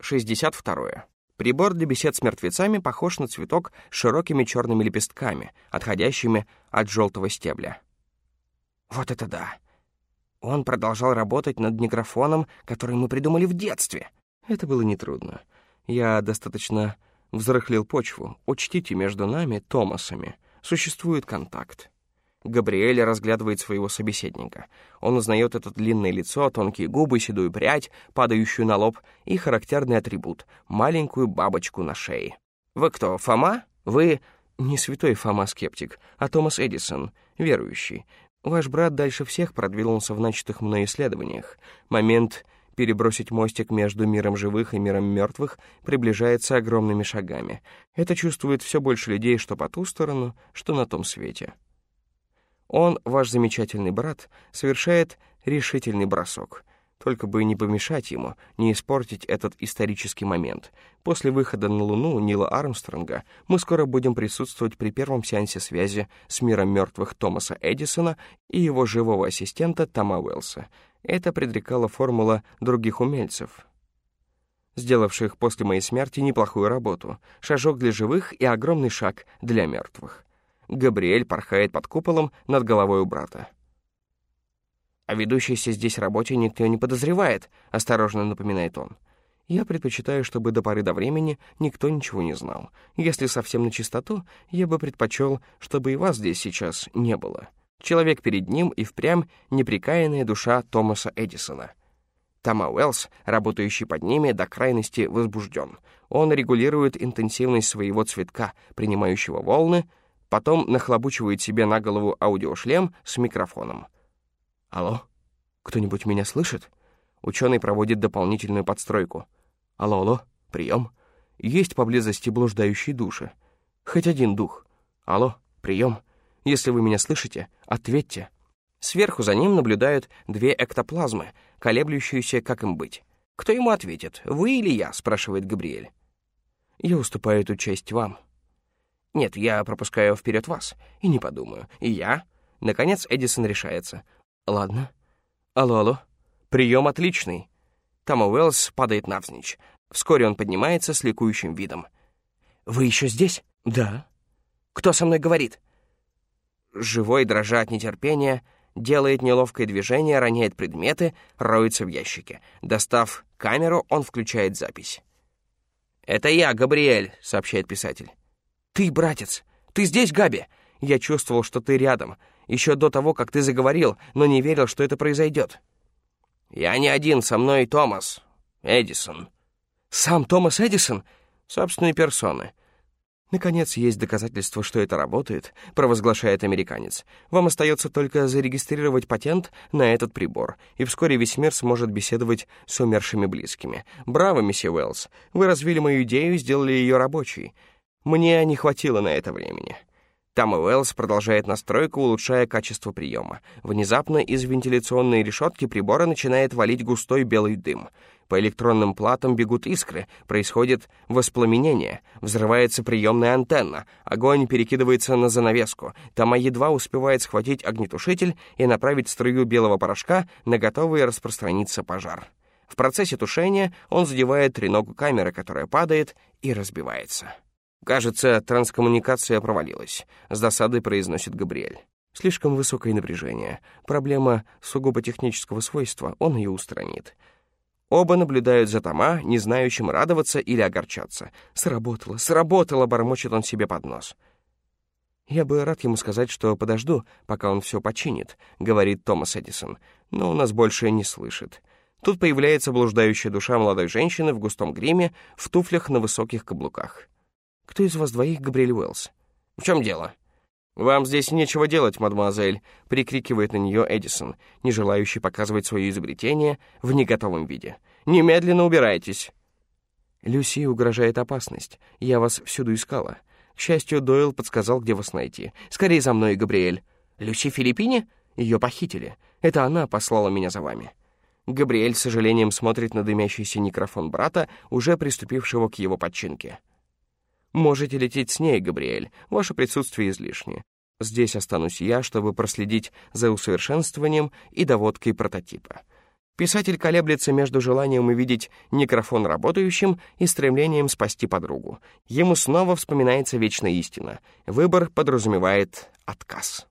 62. Прибор для бесед с мертвецами похож на цветок с широкими черными лепестками, отходящими от желтого стебля. Вот это да! Он продолжал работать над неграфоном, который мы придумали в детстве. Это было нетрудно. Я достаточно взрыхлил почву. Учтите, между нами, Томасами, существует контакт. Габриэль разглядывает своего собеседника. Он узнает это длинное лицо, тонкие губы, седую прядь, падающую на лоб, и характерный атрибут — маленькую бабочку на шее. «Вы кто, Фома? Вы...» «Не святой Фома-скептик, а Томас Эдисон, верующий. Ваш брат дальше всех продвинулся в начатых мной исследованиях. Момент перебросить мостик между миром живых и миром мертвых приближается огромными шагами. Это чувствует все больше людей, что по ту сторону, что на том свете». Он, ваш замечательный брат, совершает решительный бросок. Только бы не помешать ему, не испортить этот исторический момент. После выхода на Луну Нила Армстронга мы скоро будем присутствовать при первом сеансе связи с миром мертвых Томаса Эдисона и его живого ассистента Тома Уэллса. Это предрекала формула других умельцев, сделавших после моей смерти неплохую работу. Шажок для живых и огромный шаг для мертвых. Габриэль порхает под куполом над головой у брата. «О ведущейся здесь работе никто не подозревает», — осторожно напоминает он. «Я предпочитаю, чтобы до поры до времени никто ничего не знал. Если совсем на чистоту, я бы предпочел, чтобы и вас здесь сейчас не было. Человек перед ним и впрямь неприкаянная душа Томаса Эдисона». Тома Уэллс, работающий под ними, до крайности возбужден. Он регулирует интенсивность своего цветка, принимающего волны, потом нахлобучивает себе на голову аудиошлем с микрофоном. «Алло? Кто-нибудь меня слышит?» Ученый проводит дополнительную подстройку. «Алло, алло, прием. Есть поблизости блуждающие души. Хоть один дух. Алло, прием. Если вы меня слышите, ответьте». Сверху за ним наблюдают две эктоплазмы, колеблющиеся, как им быть. «Кто ему ответит, вы или я?» — спрашивает Габриэль. «Я уступаю эту честь вам», нет, я пропускаю вперед вас. И не подумаю. И я. Наконец Эдисон решается. Ладно. Алло, алло. Прием отличный. Тома Уэллс падает навзничь. Вскоре он поднимается с ликующим видом. «Вы еще здесь?» «Да». «Кто со мной говорит?» Живой, дрожа от нетерпения, делает неловкое движение, роняет предметы, роется в ящике. Достав камеру, он включает запись. «Это я, Габриэль», — сообщает писатель. «Ты, братец! Ты здесь, Габи?» Я чувствовал, что ты рядом, еще до того, как ты заговорил, но не верил, что это произойдет. «Я не один, со мной Томас Эдисон». «Сам Томас Эдисон?» «Собственной персоны. «Наконец, есть доказательства, что это работает», — провозглашает американец. «Вам остается только зарегистрировать патент на этот прибор, и вскоре весь мир сможет беседовать с умершими близкими. Браво, месье Уэллс! Вы развили мою идею и сделали ее рабочей. Мне не хватило на это времени. Там Уэллс продолжает настройку, улучшая качество приема. Внезапно из вентиляционной решетки прибора начинает валить густой белый дым. По электронным платам бегут искры, происходит воспламенение, взрывается приемная антенна, огонь перекидывается на занавеску. Тома едва успевает схватить огнетушитель и направить струю белого порошка на готовый распространиться пожар. В процессе тушения он задевает треногу камеры, которая падает и разбивается. «Кажется, транскоммуникация провалилась», — с досадой произносит Габриэль. «Слишком высокое напряжение. Проблема сугубо технического свойства, он ее устранит». Оба наблюдают за Тома, не знающим радоваться или огорчаться. «Сработало, сработало!» — бормочет он себе под нос. «Я бы рад ему сказать, что подожду, пока он все починит», — говорит Томас Эдисон, но у нас больше не слышит. Тут появляется блуждающая душа молодой женщины в густом гриме, в туфлях на высоких каблуках. «Кто из вас двоих Габриэль Уэллс?» «В чем дело?» «Вам здесь нечего делать, мадемуазель», — прикрикивает на нее Эдисон, не желающий показывать свое изобретение в неготовом виде. «Немедленно убирайтесь!» «Люси угрожает опасность. Я вас всюду искала. К счастью, Дойл подсказал, где вас найти. Скорее за мной, Габриэль». «Люси Филиппини?» Ее похитили. Это она послала меня за вами. Габриэль с сожалением смотрит на дымящийся микрофон брата, уже приступившего к его подчинке. Можете лететь с ней, Габриэль, ваше присутствие излишне. Здесь останусь я, чтобы проследить за усовершенствованием и доводкой прототипа. Писатель колеблется между желанием увидеть некрофон работающим и стремлением спасти подругу. Ему снова вспоминается вечная истина. Выбор подразумевает отказ.